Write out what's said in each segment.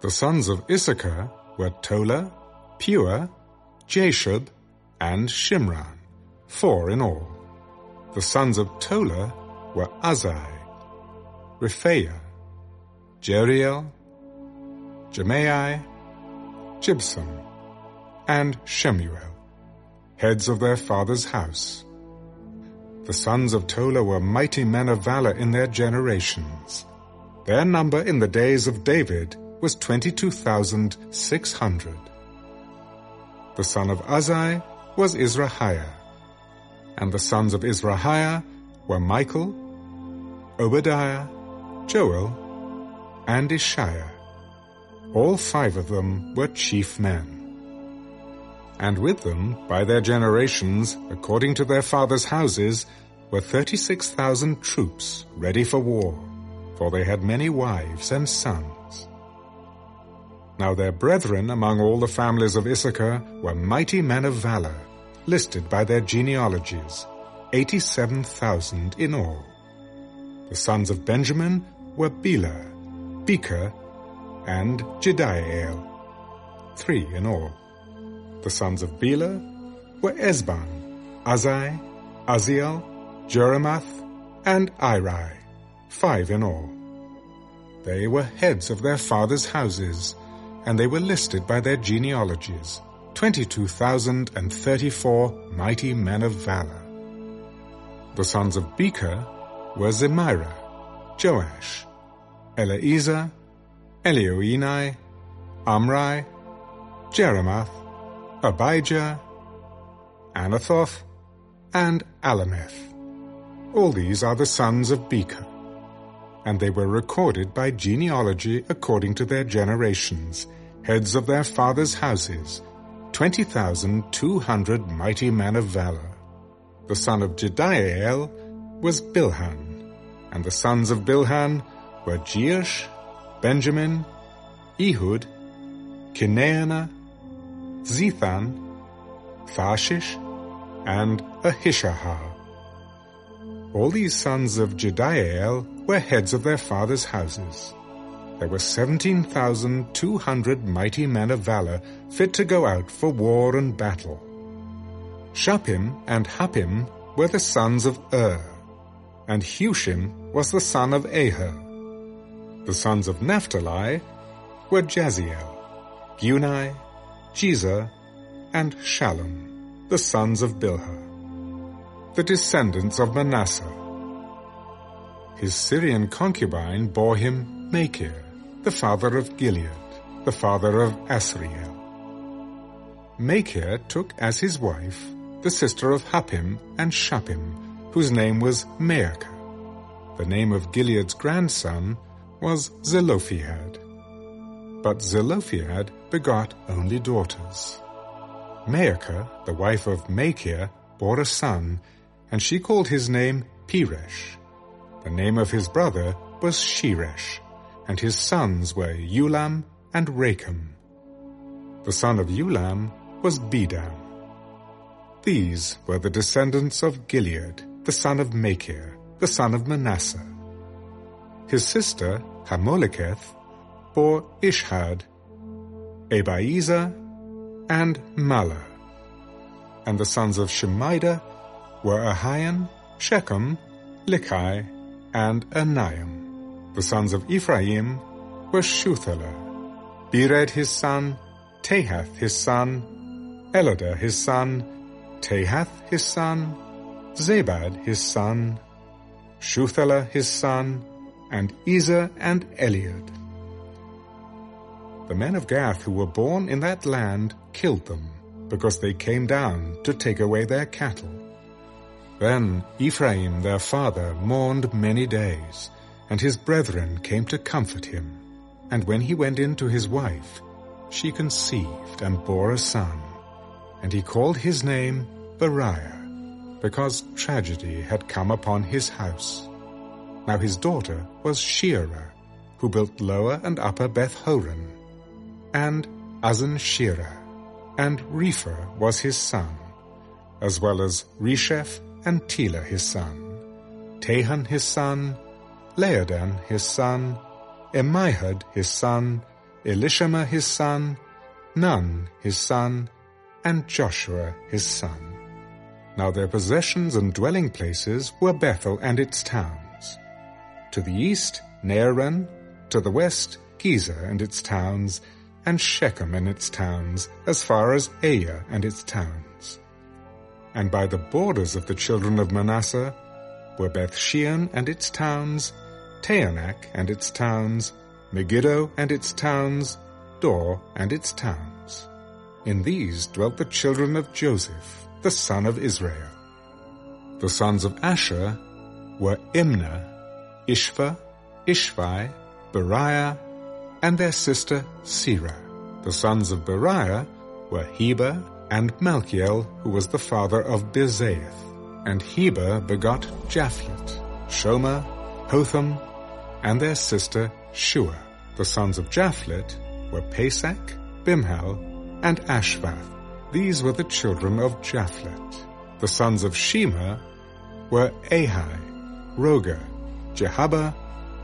The sons of Issachar were Tola, Puah, Jashub, and Shimron, four in all. The sons of Tola were Uzzi, Rephaiah, Jeriel, Jahmai, Jibsam, and Shemuel, heads of their father's house. The sons of Tola were mighty men of valor in their generations. Their number in the days of David was 22,600. The son of Uzzi was Izrahiah, and the sons of Izrahiah were Michael, Obadiah, Joel, and Ishiah. All five of them were chief men. And with them, by their generations, according to their fathers' houses, were thirty-six thousand troops ready for war, for they had many wives and sons. Now their brethren among all the families of Issachar were mighty men of valor, listed by their genealogies, eighty-seven thousand in all. The sons of Benjamin were Bela, Becher, and Jediael, three in all. The sons of Bela were Ezbon, Uzzi, Uzziel, Jerimoth, and Iri, five in all. They were heads of their fathers' houses, and they were listed by their genealogies, twenty-two thousand and thirty-four mighty men of valor. The sons of Becher were Zemirah, Joash, Eliezer, Elioenai, Omri, Jerimoth, Abijah, Anathoth, and Alemeth. All these are the sons of Becher, and they were recorded by genealogy according to their generations, heads of their fathers' houses, twenty thousand two hundred mighty men of valor. The son of Jediael was Bilhan, and the sons of Bilhan were Jeush, Benjamin, Ehud, Chenaanah, Zethan, Tharshish, and Ahishahar. All these sons of Jediael were heads of their fathers' houses. There were seventeen thousand two hundred mighty men of valor fit to go out for war and battle. Shuppim and Huppim were the sons of Ur, and Hushim was the son of Aher. The sons of Naphtali were Jahziel, Guni, Jezer, and Shallum, the sons of Bilhah, the descendants of Manasseh. His Syrian concubine bore him Machir, the father of Gilead, the father of Asriel. Machir took as his wife the sister of Huppim and Shuppim, whose name was Maachah. The name of Gilead's grandson was Zelophehad. But Zelophehad begot only daughters. Maachah, the wife of Machir, bore a son, and she called his name Peresh. The name of his brother was Sheresh, and his sons were Ulam and Rakem. The son of Ulam was Bedan. These were the descendants of Gilead, the son of Machir, the son of Manasseh. His sister, Hammoleketh, bore Ishhod, Abiezer, and Mahlah. And the sons of Shemida were Ahian, Shechem, Likhi, and Aniam. The sons of Ephraim were Shuthelah, Bered his son, Tahath his son, Eladah his son, Tahath his son, Zabad his son, Shuthelah his son, and Ezer and Elead. The men of Gath who were born in that land killed them, because they came down to take away their cattle. Then Ephraim their father mourned many days, and his brethren came to comfort him. And when he went in to his wife, she conceived and bore a son, and he called his name Beriah, because tragedy had come upon his house. Now his daughter was Sheerah, who built lower and upper Beth Horon, and Uzzen Sheerah, and Rephah was his son, as well as Resheph and Telah his son, Tahan his son, Laadan his son, Ammihud his son, Elishama his son, Nun his son, and Joshua his son. Now their possessions and dwelling places were Bethel and its towns. To the east, Naaran, to the west, Gezer and its towns, and Shechem and its towns, as far as Ayyah and its towns. And by the borders of the children of Manasseh were Beth Shean and its towns, Taanach and its towns, Megiddo and its towns, Dor and its towns. In these dwelt the children of Joseph, the son of Israel. The sons of Asher were Imnah, Ishvah, Ishvi, Beriah, and their sister Serah. The sons of Beriah were Heber and Malchiel, who was the father of Birzaith. And Heber begot Japhlet, Shomer, Hotham, and their sister Shua. The sons of Japhlet were Pasach, Bimhal, and Ashvath. These were the children of Japhlet. The sons of Shemer were Ahi, Rohgah, Jehubbah,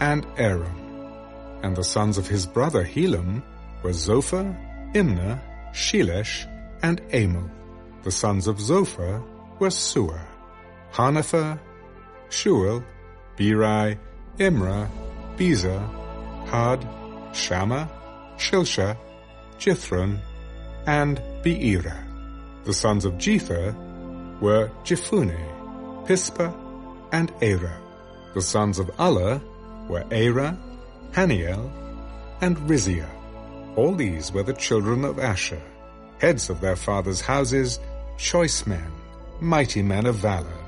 and Aram. And the sons of his brother Helem were Zophah, Imna, Shelesh, and Amal. The sons of Zophah were Suah, Harnepher, Shual, Beri, Imrah, Bezer, Hod, Shamma, Shilshah, Jithran, and Beera. The sons of Jether were Jephunneh, Pispah, and Ara. The sons of Ulla were Arah, Haniel, and Rizia. All these were the children of Asher, heads of their fathers' houses, choice men, mighty men of valor,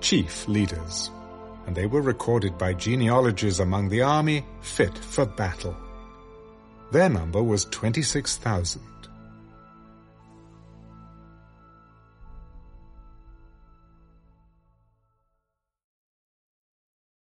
chief leaders. And they were recorded by genealogies among the army fit for battle. Their number was 26,000.